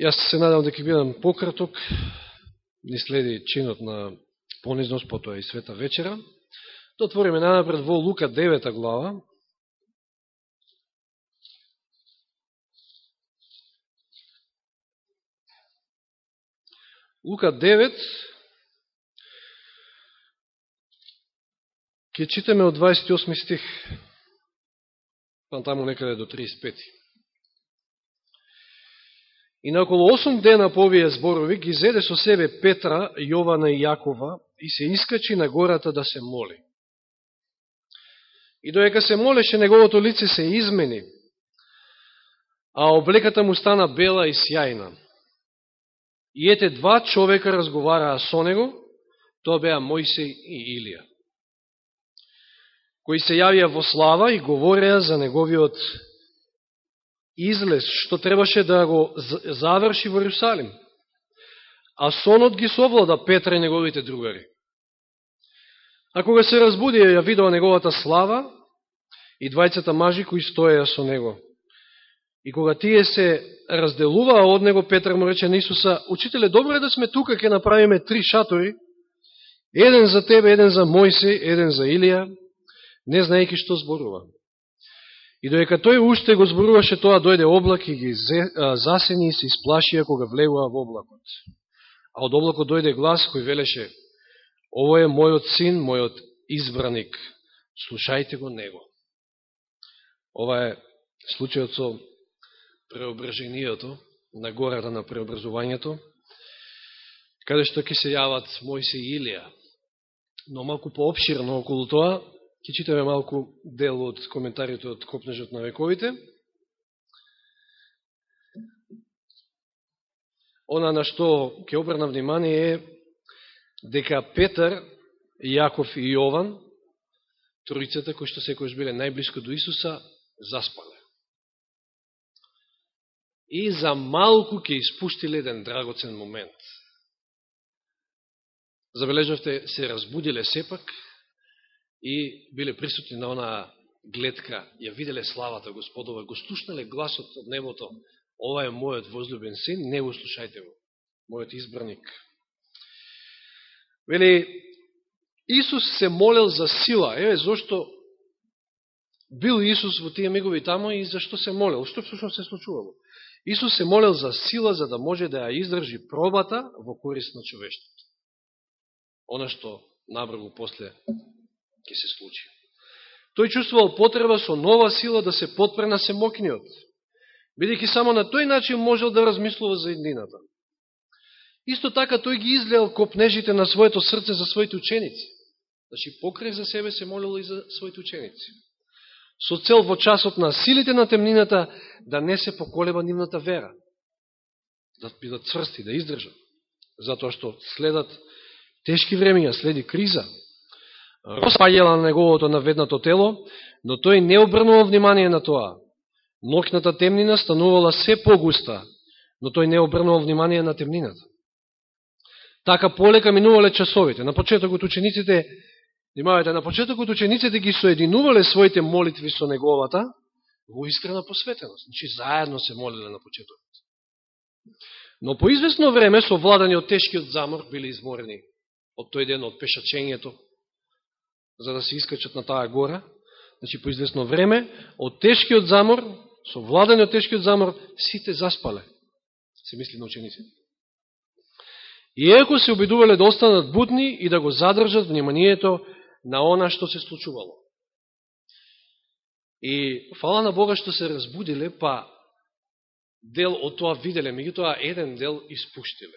Јас се надам дека бидам пократок, ни следи чинот на понизност, потоа и света вечера. Да отвориме најнапред во Лука 9 глава. Лука 9, ќе читаме од 28 стих, па таму некаде до 35. И на околу 8 дена по овие зборови ги зеде со себе Петра, Јована и Јакова и се искачи на гората да се моли. И доека се молеше, неговото лице се измени, а облеката му стана бела и сјајна. И ете два човека разговараа со него, тоа беа Мојсей и Илија, кои се јавија во слава и говореа за неговиот излез, што требаше да го заврши во Русалим. А сонот ги совлада Петра и неговите другари. А кога се разбуди, ја видела неговата слава и двајцата мажи кои стоеја со него. И кога тие се разделуваа од него, Петар му рече на Исуса, Учителе, добро е да сме тука, ќе направиме три шатори, еден за тебе, еден за Мојси, еден за Илија, не знаеки што зборува. И доека тој уште го зборуваше тоа, дојде облак и ги засени и се исплашија кога влегува во облакот. А од облакот дојде глас кој велеше, ово е мојот син, мојот избраник, слушајте го него. Ова е случајот со преображенијето на гората на преобразувањето, каде што ќе се јават Мојсе и Илија. Но малку пообширно околу тоа, ќе читаме малку дел од коментарите од Копнежот на вековите. Она на што ќе обрна внимание е дека Петар, Јаков и Јован, троицата кои што секојаш биле најблиско до Исуса, заспале и за малку ќе испуштиле еден драгоцен момент. Забележавте, се разбудиле сепак и биле присутни на онаа гледка, ја виделе славата Господова, го слушнале гласот од небото, ова е мојот возлюбен син, не го слушајте го, мојот избраник. Вели, Исус се молел за сила, еве зашто бил Исус во тие мигови тамо и зашто се молел, што всушност се случувало. Исус се молел за сила за да може да ја издржи пробата во корист на човештвото. Она што набргу после ќе се случи. Тој чувствувал потреба со нова сила да се подпре на семокниот, бидејќи само на тој начин можел да размислува за еднината. Исто така тој ги излеал копнежите на своето срце за своите ученици. Значи, покрај за себе се молил и за своите ученици со цел во часот на силите на темнината да не се поколеба нивната вера, да бидат цврсти, да издржат, затоа што следат тешки времења, следи криза, распаѓала на неговото наведнато тело, но тој не обрнува внимание на тоа. Нокната темнина станувала се погуста, но тој не обрнува внимание на темнината. Така полека минувале часовите. На почетокот учениците Внимавајте, на почетокот учениците ги соединувале своите молитви со неговата во искрена посветеност. Значи, заедно се молиле на почетокот. Но по известно време, со владање од тешкиот замор, биле изморени од тој ден, од пешачењето, за да се искачат на таа гора. Значи, по известно време, од тешкиот замор, со владање од тешкиот замор, сите заспале. Се мисли на учениците. И еко се обидувале да останат будни и да го задржат вниманието на она што се случувало. И фала на Бога што се разбудиле, па дел од тоа виделе, меѓутоа еден дел испуштиле.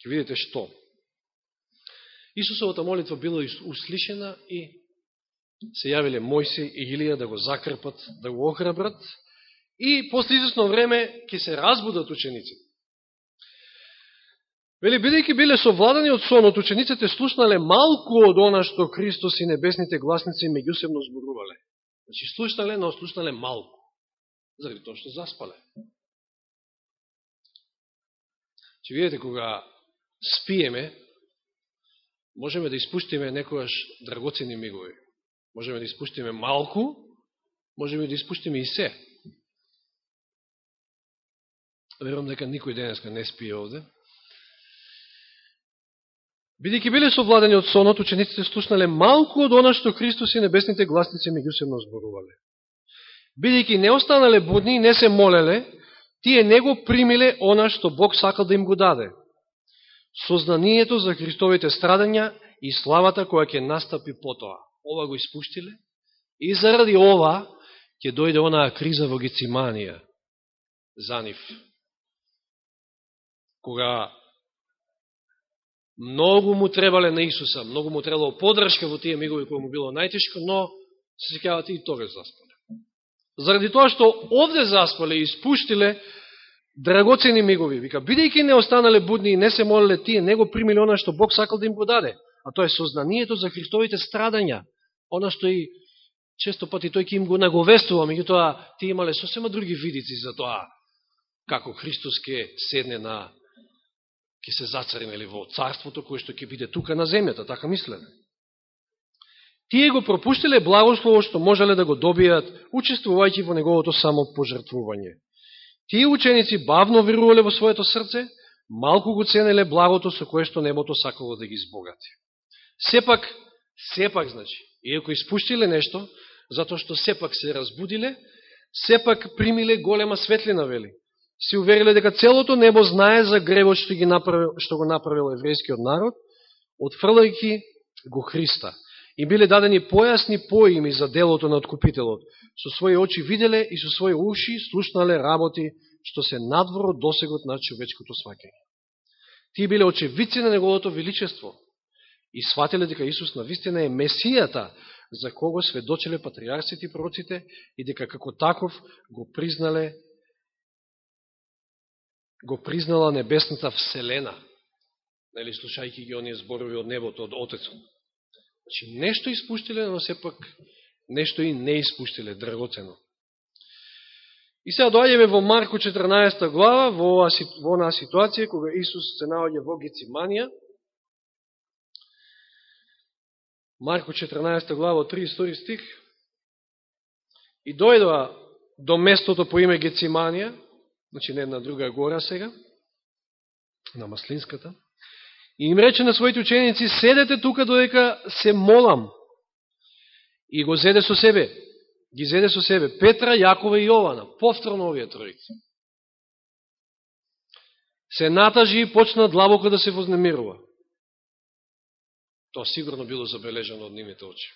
Ке видите што. Исусовата молитва била услишена и се јавиле Мојси и Илија да го закрпат, да го охрабрат и после известно време ќе се разбудат учениците. Вели, бидејќи биле совладани од сонот, учениците слушнале малку од она што Христос и небесните гласници меѓусебно зборувале. Значи, слушнале, но слушнале малку. Заради тоа што заспале. Че видите, кога спиеме, можеме да испуштиме некојаш драгоцени мигови. Можеме да испуштиме малку, можеме да испуштиме и се. Верувам дека никој денеска не спие овде. Бидејќи биле совладени од сонот, учениците слушнале малку од она што Христос и небесните гласници меѓусебно зборувале. Бидејќи не останале будни и не се молеле, тие не го примиле она што Бог сакал да им го даде. Сознанието за Христовите страдања и славата која ќе настапи потоа. Ова го испуштиле и заради ова ќе дојде онаа криза во Гециманија за нив. Кога многу му требале на Исуса, многу му требало подршка во тие мигови кои му било најтешко, но се секавате и тогаш заспале. Заради тоа што овде заспале и испуштиле драгоцени мигови, вика, бидејќи не останале будни и не се молеле тие, него го она што Бог сакал да им го даде, а тоа е сознанието за Христовите страдања, она што и често пати тој ќе им го наговестува, меѓутоа тие имале сосема други видици за тоа, како Христос ќе седне на ќе се зацари во царството кое што ќе биде тука на земјата, така мислеле. Тие го пропуштиле благослово што можеле да го добијат, учествувајќи во неговото самопожртвување. Тие ученици бавно верувале во своето срце, малку го ценеле благото со кое што небото сакало да ги избогати. Сепак, сепак, значи, иако испуштиле нешто, затоа што сепак се разбудиле, сепак примиле голема светлина, вели се увериле дека целото небо знае за гревот што, ги направил, што го направил еврејскиот народ, отфрлајќи го Христа. И биле дадени појасни поими за делото на откупителот. Со своји очи виделе и со своји уши слушнале работи што се надвор од досегот на човечкото свакење. Тие биле очевидци на неговото величество и сватиле дека Исус на вистина е Месијата, за кого сведочеле патриарсите и пророците и дека како таков го признале го признала небесната вселена, нели, слушајќи ги оние зборови од небото, од Отецот. Значи, нешто испуштиле, но сепак нешто и не испуштиле, драгоцено. И сега доаѓаме во Марко 14 глава, во, во онаа ситуација, кога Исус се наоѓа во Гециманија. Марко 14 глава, 32 стих. И дојдоа до местото по име Гециманија, значи не една друга гора сега, на Маслинската, и им рече на своите ученици, седете тука додека се молам. И го зеде со себе, ги зеде со себе Петра, Јакова и Јована, повторно овие тројци. Се натажи и почна длабоко да се вознемирува. Тоа сигурно било забележано од нивните очи.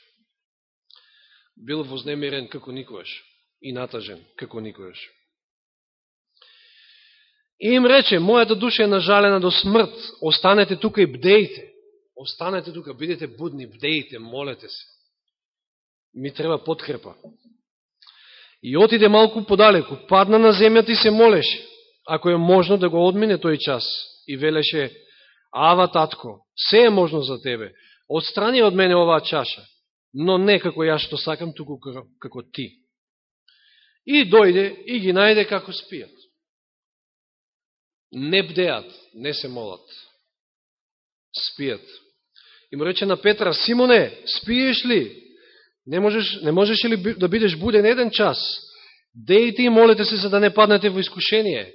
Бил вознемирен како никојаш и натажен како никојаш. И им рече, мојата душа е нажалена до смрт, останете тука и бдејте. Останете тука, бидете будни, бдејте, молете се. Ми треба подкрепа. И отиде малку подалеку, падна на земјата и се молеше, ако е можно да го одмине тој час. И велеше, Ава, татко, се е можно за тебе, отстрани од мене оваа чаша, но не како ја што сакам, туку како ти. И дојде и ги најде како спијат не бдеат, не се молат. Спијат. И му рече на Петра, Симоне, спиеш ли? Не можеш, не можеш ли да бидеш буден еден час? Дејте и молете се за да не паднете во искушение.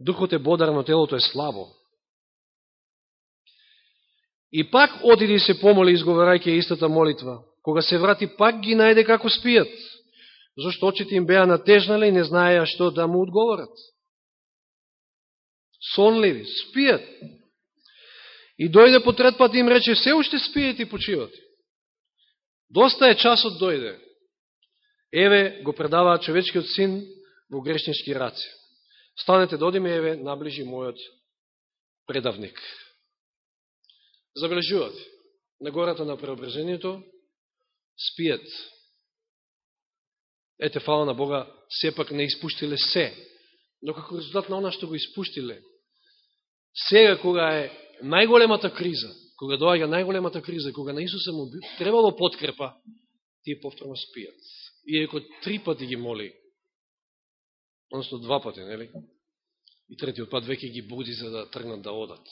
Духот е бодар, но телото е слабо. И пак одиди се помоли, изговарајќи истата молитва. Кога се врати, пак ги најде како спијат. Зошто очите им беа натежнале и не знаеа што да му одговорат сонливи, спијат. И дојде по трет пат им рече, се уште спијат и почиват. Доста е часот дојде. Еве го предаваа човечкиот син во грешнички раци. Станете да додиме, еве, наближи мојот предавник. Забележуват. на гората на преображението спијат. Ете, фала на Бога, сепак не испуштиле се, но како резултат на она што го испуштиле, Сега, кога е најголемата криза, кога доаѓа најголемата криза, кога на Исуса му требало подкрепа, тие повторно спијат. Иеко три пати ги моли, односно два пати, нели? И третиот пат веќе ги буди за да тргнат да одат.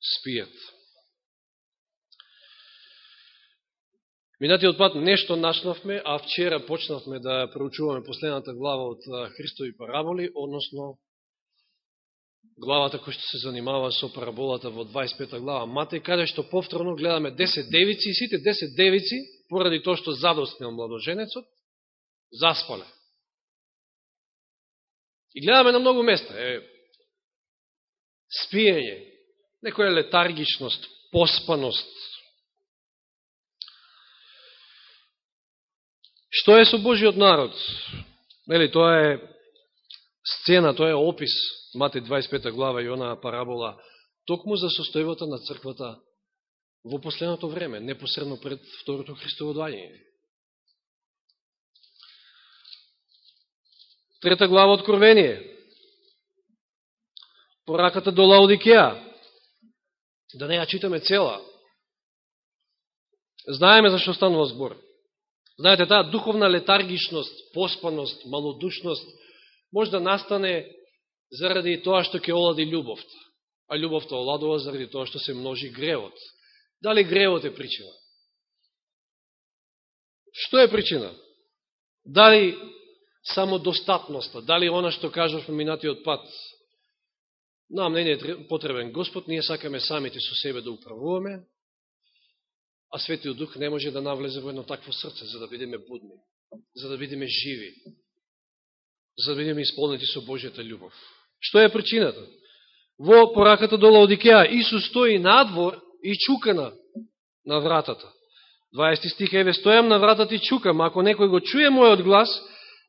Спијат. Минатиот пат нешто начнавме, а вчера почнавме да проучуваме последната глава од Христови параболи, односно главата која што се занимава со параболата во 25 глава Матеј, каде што повторно гледаме 10 девици и сите 10 девици, поради тоа што задоснил младоженецот, заспале. И гледаме на многу места. Е, спиење, некоја летаргичност, поспаност. Што е со Божиот народ? Нели, тоа е сцена, тоа е опис, Мате 25 глава и онаа парабола, токму за состојбата на црквата во последното време, непосредно пред Второто Христово доаѓање. Трета глава Откровение. Пораката до Лаудикеа. Да не ја читаме цела. Знаеме за што станува збор. Знаете, таа духовна летаргичност, поспаност, малодушност може да настане заради тоа што ќе олади љубовта. А љубовта оладува заради тоа што се множи гревот. Дали гревот е причина? Што е причина? Дали самодостатноста, дали она што кажавме минатиот пат, нам не е потребен Господ, ние сакаме самите со себе да управуваме, а Светиот Дух не може да навлезе во едно такво срце, за да бидеме будни, за да бидеме живи, за да бидеме исполнети со Божијата љубов. Што е причината? Во пораката до Лаодикеа, Исус стои надвор и чука на, на вратата. 20 стих, еве, стојам на вратата и чукам, ако некој го чуе мојот глас,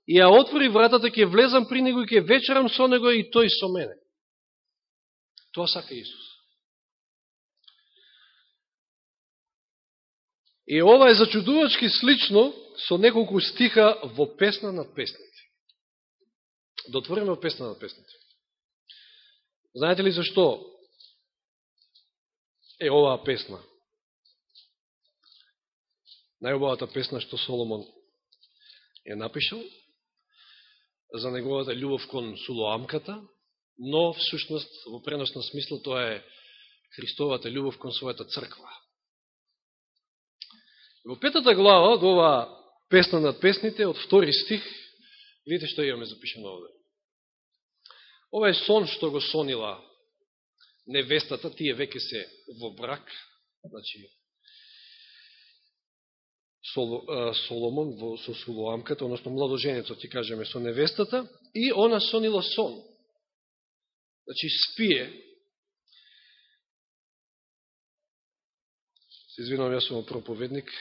и ја отвори вратата, ќе влезам при него и ќе вечерам со него и тој со мене. Тоа сака Исус. И ова е зачудувачки слично со неколку стиха во песна над песните. Да отвориме песна над песните. Знаете ли зашто е оваа песна? Најубавата песна што Соломон е напишал, за неговата љубов кон сулоамката, но всушност во преносна смисла тоа е Христовата љубов кон својата црква. Во петата глава, од оваа песна над песните, од втори стих, видите што имаме запишено овде. Ова е сон што го сонила невестата, тие веќе се во брак, значи Соломон во, со Сулоамката, односно младоженецот, ти кажеме, со невестата, и она сонила сон. Значи, спие. Се извинувам, јас сум проповедник.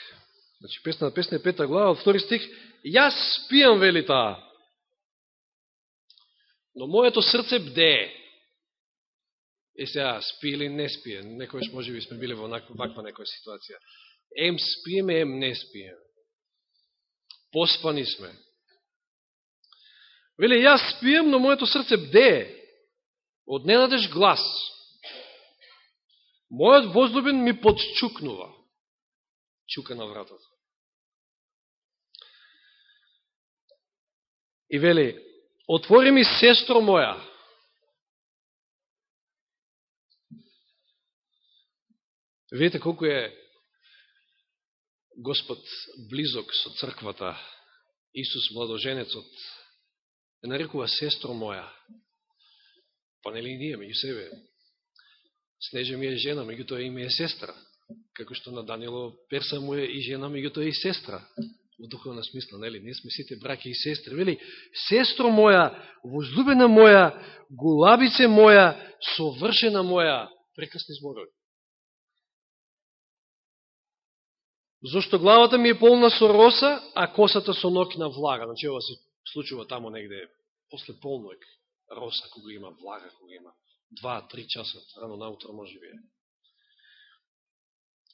Значи, песна на песна, пета глава, втори стих. Јас спијам, вели таа. Но моето срце бде. Е сега, спи или не спие. Некојаш може би сме биле во ваква некоја ситуација. Ем спиеме, ем не спиеме. Поспани сме. Веле јас спием, но моето срце бде. Од ненадеж глас. Мојот возлюбен ми подчукнува. Чука на вратата. И вели, отвори ми сестро моја. Видите колко е Господ близок со црквата, Исус младоженецот, е нарекува сестро моја. Па нели ние, меѓу себе. Снеже ми е жена, меѓу тоа име е сестра. Како што на Данило Перса му е и жена, меѓу тоа и сестра. Во духовна смисла, нели? Ние сме сите браки и сестри. Вели, сестро моја, возлюбена моја, голабице моја, совршена моја, прекрасни зборови. Зошто главата ми е полна со роса, а косата со нокна влага. Значи, ова се случува тамо негде, после полноек роса, кога има влага, кога има два-три часа, рано наутро може би.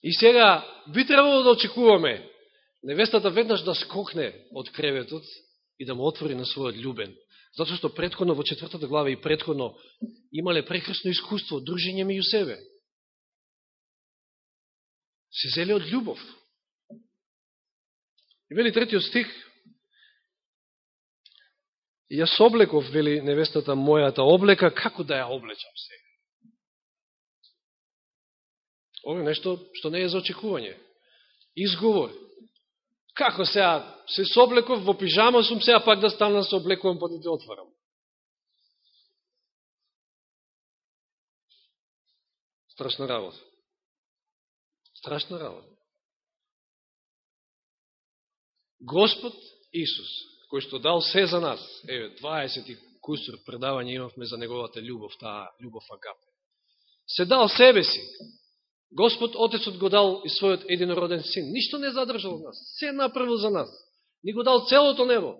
И сега, би требало да очекуваме невестата веднаш да скокне од креветот и да му отвори на својот љубен. Зато што предходно во четвртата глава и предходно имале прекрасно искуство, дружење меѓу себе. Се зеле од љубов. И вели третиот стих, Јас облеков, вели невестата мојата облека, како да ја облечам се? Ово е нешто што не е за очекување. Изговор. Како сега се соблеков во пижама сум сега пак да станам да се облекувам па да те отварам. Страшна работа. Страшна работа. Господ Исус, кој што дал се за нас, еве, 20 и предавање имавме за неговата љубов, таа љубов агапе. Се дал себе си. Господ Отецот го дал и својот единороден син. Ништо не задржал нас. Се направил за нас. Ни го дал целото небо.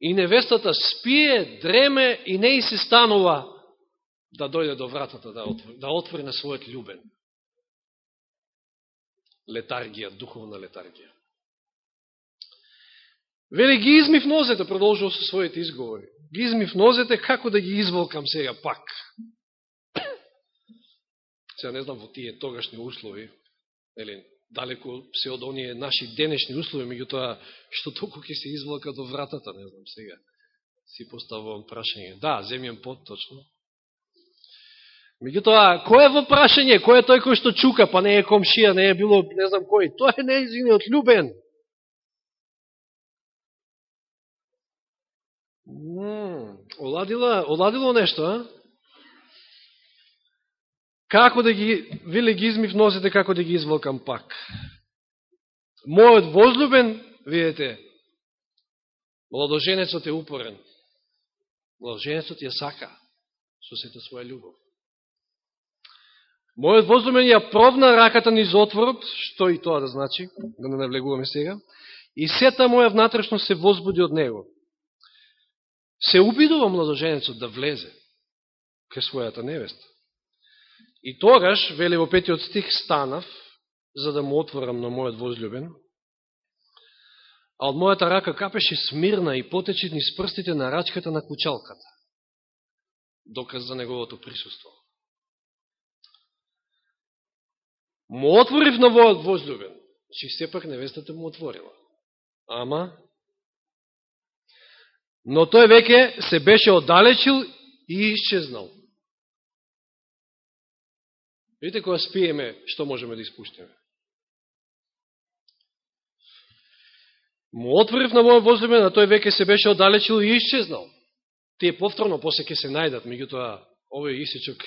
И невестата спие, дреме и не и се станува да дојде до вратата, да отвори, да отвори на својот љубен. Летаргија, духовна летаргија. Вели ги измив нозете, продолжува со своите изговори. Ги измив нозете, како да ги изволкам сега пак. Сега не знам во тие тогашни услови, или далеко се од оние наши денешни услови, меѓутоа, што толку ќе се извлака до вратата, не знам сега. Си поставувам прашање. Да, земјен пот, точно. Меѓутоа, кој е во прашање? Кој е тој кој што чука, па не е комшија, не е било, не знам кој. Тој е неизгиниот љубен. оладила, оладило нешто, а? Како да ги, вели ги измив носите, како да ги изволкам пак. Мојот возлюбен, видите, младоженецот е упорен. Младоженецот ја сака со сета своја љубов. Мојот возлюбен ја провна раката низ отворот, што и тоа да значи, да не навлегуваме сега, и сета моја внатрешност се возбуди од него се убидува младоженецот да влезе ке својата невеста. И тогаш, вели во петиот стих, станав, за да му отворам на мојот возлюбен, а од мојата рака капеше смирна и потечи низ прстите на рачката на кучалката. Доказ за неговото присуство. Му отворив на војот возлюбен, че сепак невестата му отворила. Ама, но тој веќе се беше оддалечил и исчезнал. Видите, кога спиеме, што можеме да испуштиме? Му отворив на мојот возлюбен, а тој веќе се беше оддалечил и исчезнал. Тие повторно после ќе се најдат, меѓутоа овој исечок,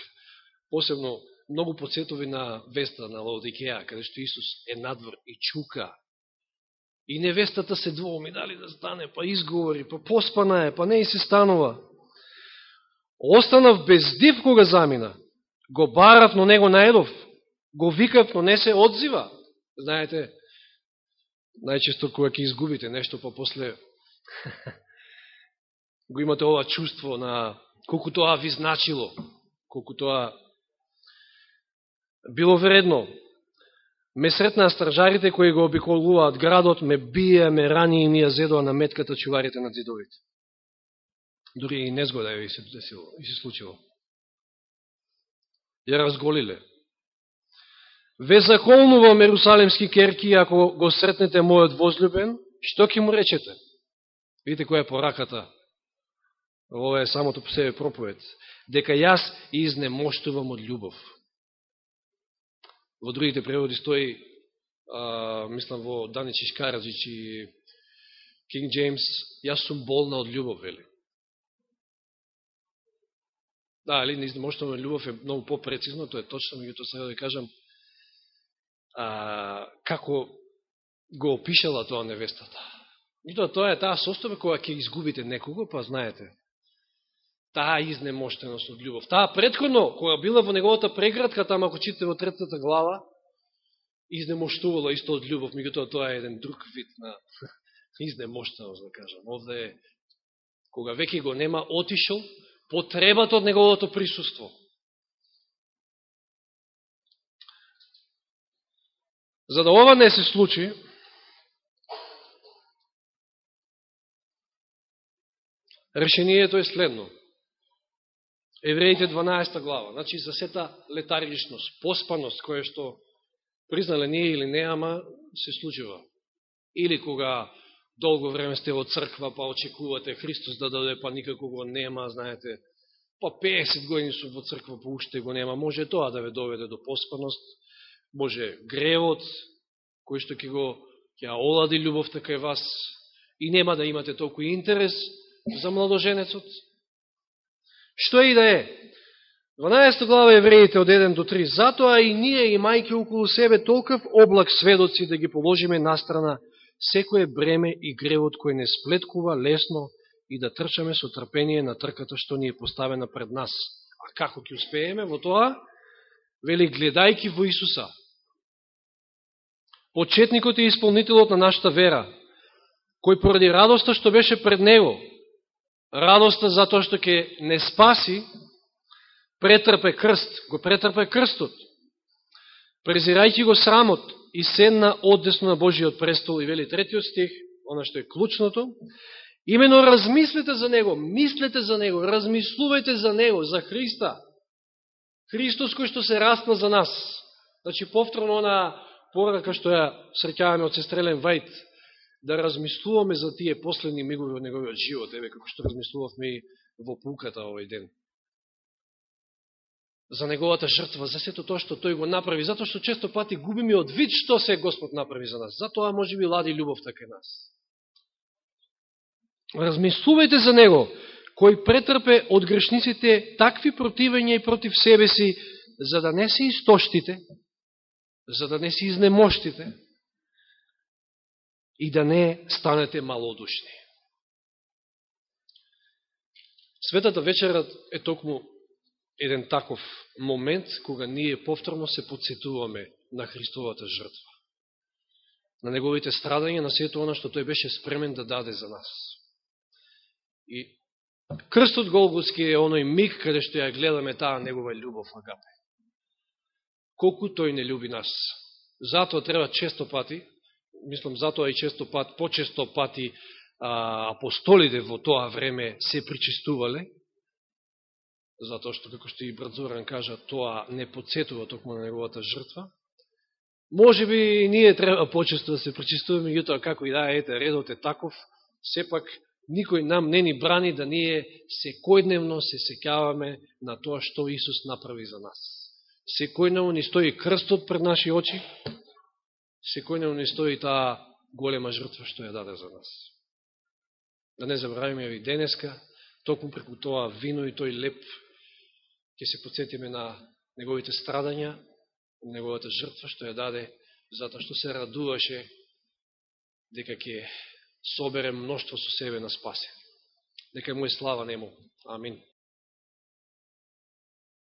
посебно многу подсетови на веста на Лаодикеја, каде што Исус е надвор и чука И невестата се двоуми дали да стане, па изговори, па поспана е, па не и се станува. Останав без див кога замина. Го барав, но не го најдов. Го викав, но не се одзива. Знаете, најчесто кога ќе изгубите нешто, па после го имате ова чувство на колку тоа ви значило, колку тоа било вредно. Ме сретнаа стражарите кои го обиколуваат градот, ме бие, ме рани и ми ја зедоа на метката чуварите на зидовите. Дори и незгода ја се десило, и се случило. Ја разголиле. Ве заколнувам Ерусалимски керки, ако го сретнете мојот возлюбен, што ќе му речете? Видите која е пораката. Ова е самото по себе проповед. Дека јас изнемоштувам од љубов во другите преводи стои, а, мислам во Дани Шкараджич и Кинг Джеймс, јас сум болна од љубов, вели. Да, али не изнемоштуваме да љубов е многу по-прецизно, тоа е точно, меѓуто сега да кажам а, како го опишала тоа невестата. Меѓутоа тоа е таа состојба која ќе изгубите некого, па знаете, таа изнемоштеност од љубов. Таа предходно, која била во неговата преградка, тама ако читате во третата глава, изнемоштувала исто од љубов, меѓутоа тоа е еден друг вид на изнемоштеност, да кажам. Овде е, кога веќе го нема отишол, потребата од неговото присуство. За да ова не се случи, решението е следно. Евреите 12 глава. Значи, за сета летаргичност, поспаност, која што признале ние или не, ама се случува. Или кога долго време сте во црква, па очекувате Христос да даде, па никако го нема, знаете, па 50 години сум во црква, па уште го нема. Може тоа да ве доведе до поспаност, може гревот, кој што ќе го ќе олади љубовта кај вас и нема да имате толку интерес за младоженецот. Што и да е. 12 глава Евреите од 1 до 3. Затоа и ние имајќи околу себе толков облак сведоци да ги положиме настрана секое бреме и гревот кој не сплеткува лесно и да трчаме со трпение на трката што ни е поставена пред нас. А како ќе успееме во тоа? Вели, гледајки во Исуса. Почетникот и исполнителот на нашата вера, кој поради радоста што беше пред него, радоста затоа што ќе не спаси, претрпе крст, го претрпе крстот, презирајќи го срамот и седна одесно на Божиот престол и вели третиот стих, она што е клучното, имено размислете за него, мислете за него, размислувајте за него, за Христа, Христос кој што се растна за нас. Значи, повторно она порака што ја среќаваме од сестрелен Вајт, да размислуваме за тие последни мигови од неговиот живот, еве како што размислувавме и во пуката овој ден. За неговата жртва, за сето тоа што тој го направи, затоа што често пати губиме од вид што се Господ направи за нас. Затоа може би лади љубовта кај нас. Размислувајте за него, кој претрпе од грешниците такви противења и против себе си, за да не се истоштите, за да не се изнемоштите и да не станете малодушни. Светата вечерат е токму еден таков момент кога ние повторно се подсетуваме на Христовата жртва. На неговите страдања, на сето она што тој беше спремен да даде за нас. И крстот Голготски е оној миг каде што ја гледаме таа негова љубов агапе колку тој не люби нас. Затоа треба често пати, мислам затоа и често пат, почесто пати а, апостолите во тоа време се причистувале затоа што, како што и брат Зоран кажа, тоа не подсетува токму на неговата жртва. Може би ние треба почесто да се причестуваме, јутоа како и да, ете, редот е таков, сепак никој нам не ни брани да ние секојдневно се секјаваме на тоа што Исус направи за нас. Секојдневно ни стои крстот пред наши очи, секојдневно ни стои таа голема жртва што ја даде за нас. Да не забравиме и денеска, токму преку тоа вино и тој леп, ќе се подсетиме на неговите страдања, неговата жртва што ја даде, затоа што се радуваше дека ќе собере мноштво со себе на спасе. Дека му е слава нему. Амин.